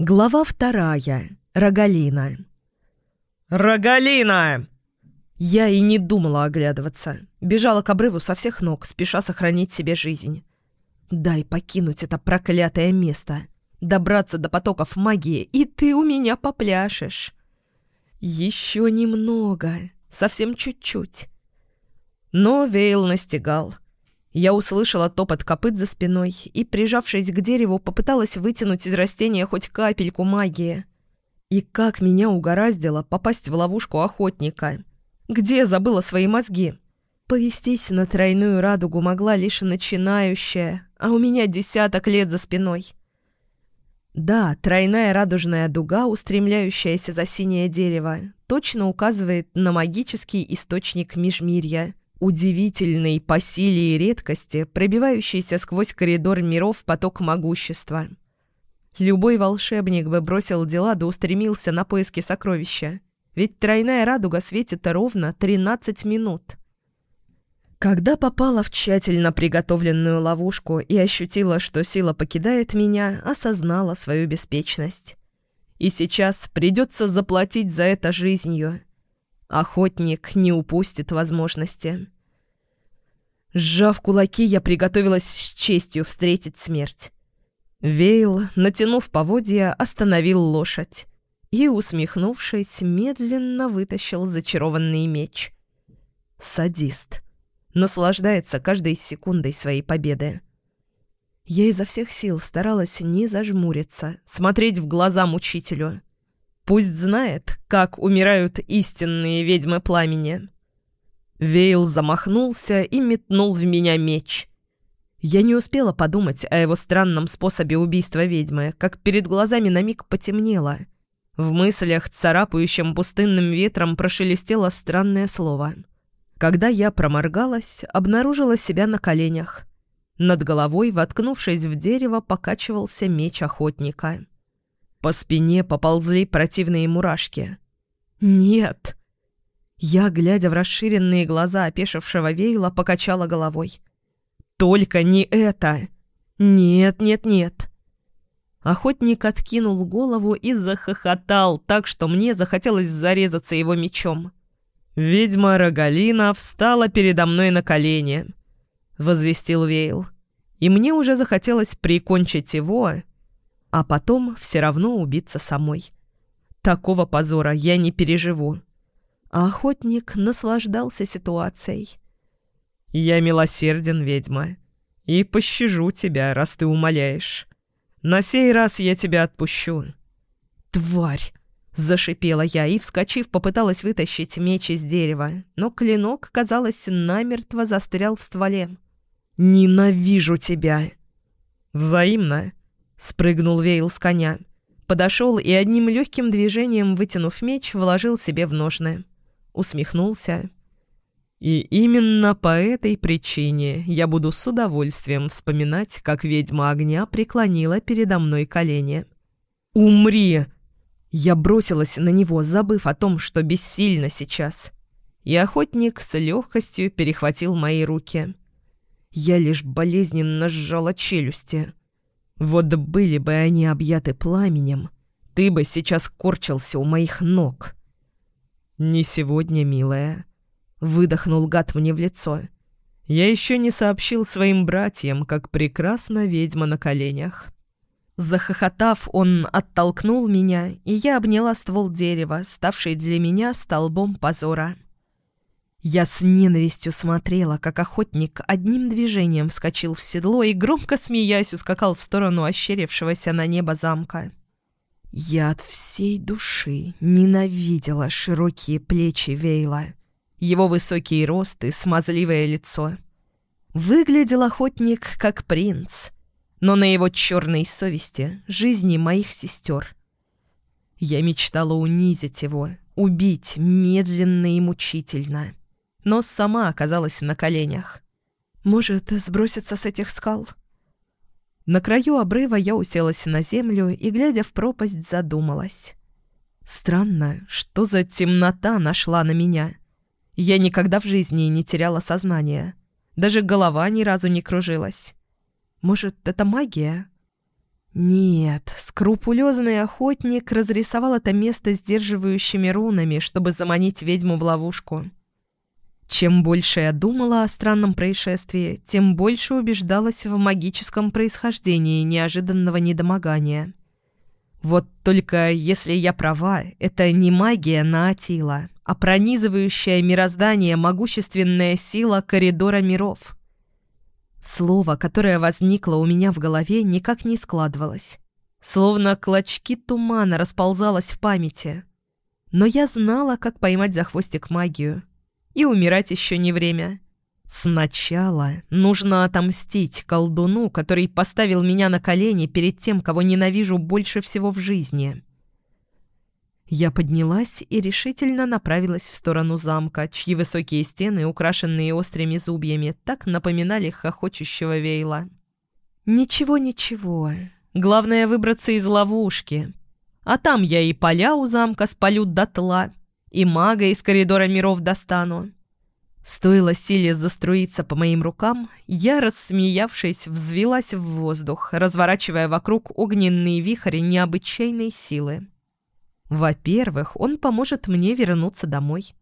Глава вторая. Рогалина. «Рогалина!» Я и не думала оглядываться. Бежала к обрыву со всех ног, спеша сохранить себе жизнь. Дай покинуть это проклятое место. Добраться до потоков магии, и ты у меня попляшешь. Еще немного, совсем чуть-чуть. Но Вейл настигал — я услышала топот копыт за спиной и, прижавшись к дереву, попыталась вытянуть из растения хоть капельку магии. И как меня угораздило попасть в ловушку охотника. Где я забыла свои мозги? Повестись на тройную радугу могла лишь начинающая, а у меня десяток лет за спиной. Да, тройная радужная дуга, устремляющаяся за синее дерево, точно указывает на магический источник Межмирья — удивительный по силе и редкости, пробивающийся сквозь коридор миров поток могущества. Любой волшебник бы бросил дела да устремился на поиски сокровища, ведь тройная радуга светит ровно 13 минут. Когда попала в тщательно приготовленную ловушку и ощутила, что сила покидает меня, осознала свою беспечность. И сейчас придется заплатить за это жизнью – Охотник не упустит возможности. Сжав кулаки, я приготовилась с честью встретить смерть. Вейл, натянув поводья, остановил лошадь и, усмехнувшись, медленно вытащил зачарованный меч. Садист. Наслаждается каждой секундой своей победы. Я изо всех сил старалась не зажмуриться, смотреть в глаза мучителю. Пусть знает, как умирают истинные ведьмы пламени. Вейл замахнулся и метнул в меня меч. Я не успела подумать о его странном способе убийства ведьмы, как перед глазами на миг потемнело. В мыслях, царапающим пустынным ветром, прошелестело странное слово. Когда я проморгалась, обнаружила себя на коленях. Над головой, воткнувшись в дерево, покачивался меч охотника — по спине поползли противные мурашки. «Нет!» Я, глядя в расширенные глаза опешившего Вейла, покачала головой. «Только не это! Нет, нет, нет!» Охотник откинул голову и захохотал так, что мне захотелось зарезаться его мечом. «Ведьма Рогалина встала передо мной на колени», — возвестил Вейл. «И мне уже захотелось прикончить его, а потом все равно убиться самой. Такого позора я не переживу. А охотник наслаждался ситуацией. «Я милосерден, ведьма, и пощажу тебя, раз ты умоляешь. На сей раз я тебя отпущу». «Тварь!» — зашипела я и, вскочив, попыталась вытащить меч из дерева, но клинок, казалось, намертво застрял в стволе. «Ненавижу тебя!» «Взаимно!» Спрыгнул Вейл с коня. Подошел и одним легким движением, вытянув меч, вложил себе в ножны. Усмехнулся. «И именно по этой причине я буду с удовольствием вспоминать, как ведьма огня преклонила передо мной колени». «Умри!» Я бросилась на него, забыв о том, что бессильно сейчас. И охотник с легкостью перехватил мои руки. Я лишь болезненно сжала челюсти. Вот были бы они объяты пламенем, ты бы сейчас корчился у моих ног. «Не сегодня, милая», — выдохнул гад мне в лицо. «Я еще не сообщил своим братьям, как прекрасна ведьма на коленях». Захохотав, он оттолкнул меня, и я обняла ствол дерева, ставший для меня столбом позора. Я с ненавистью смотрела, как охотник одним движением вскочил в седло и, громко смеясь, ускакал в сторону ощеревшегося на небо замка. Я от всей души ненавидела широкие плечи Вейла, его высокий рост и смазливое лицо. Выглядел охотник как принц, но на его черной совести жизни моих сестер. Я мечтала унизить его, убить медленно и мучительно но сама оказалась на коленях. «Может, сброситься с этих скал?» На краю обрыва я уселась на землю и, глядя в пропасть, задумалась. Странно, что за темнота нашла на меня. Я никогда в жизни не теряла сознание. Даже голова ни разу не кружилась. Может, это магия? Нет, скрупулезный охотник разрисовал это место сдерживающими рунами, чтобы заманить ведьму в ловушку. Чем больше я думала о странном происшествии, тем больше убеждалась в магическом происхождении неожиданного недомогания. Вот только если я права, это не магия Наатила, а пронизывающее мироздание могущественная сила коридора миров. Слово, которое возникло у меня в голове, никак не складывалось. Словно клочки тумана расползалось в памяти. Но я знала, как поймать за хвостик магию — и умирать еще не время. Сначала нужно отомстить колдуну, который поставил меня на колени перед тем, кого ненавижу больше всего в жизни. Я поднялась и решительно направилась в сторону замка, чьи высокие стены, украшенные острыми зубьями, так напоминали хохочущего вейла. «Ничего-ничего. Главное — выбраться из ловушки. А там я и поля у замка спалю дотла, и мага из коридора миров достану». Стоило силе заструиться по моим рукам, я, рассмеявшись, взвелась в воздух, разворачивая вокруг огненные вихри необычайной силы. Во-первых, он поможет мне вернуться домой.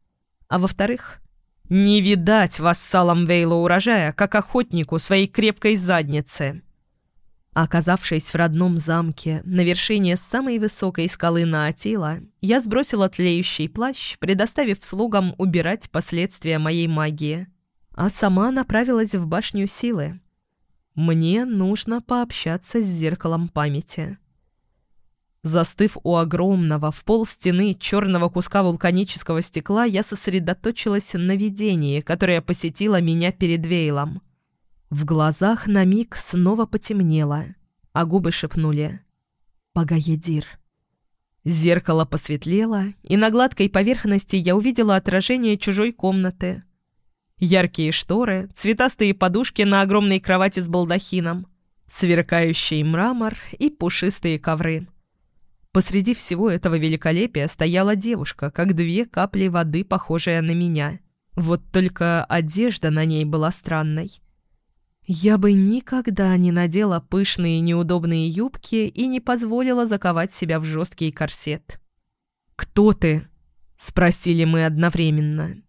А во-вторых, не видать вассалам Вейла урожая, как охотнику своей крепкой задницы. Оказавшись в родном замке, на вершине самой высокой скалы Наатила, я сбросила тлеющий плащ, предоставив слугам убирать последствия моей магии, а сама направилась в башню силы. Мне нужно пообщаться с зеркалом памяти. Застыв у огромного, в пол стены черного куска вулканического стекла, я сосредоточилась на видении, которое посетило меня перед Вейлом. В глазах на миг снова потемнело, а губы шепнули «Погоедир». Зеркало посветлело, и на гладкой поверхности я увидела отражение чужой комнаты. Яркие шторы, цветастые подушки на огромной кровати с балдахином, сверкающий мрамор и пушистые ковры. Посреди всего этого великолепия стояла девушка, как две капли воды, похожая на меня. Вот только одежда на ней была странной. Я бы никогда не надела пышные неудобные юбки и не позволила заковать себя в жесткий корсет. «Кто ты?» – спросили мы одновременно.